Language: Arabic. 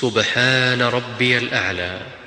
سبحان ربي الأعلى.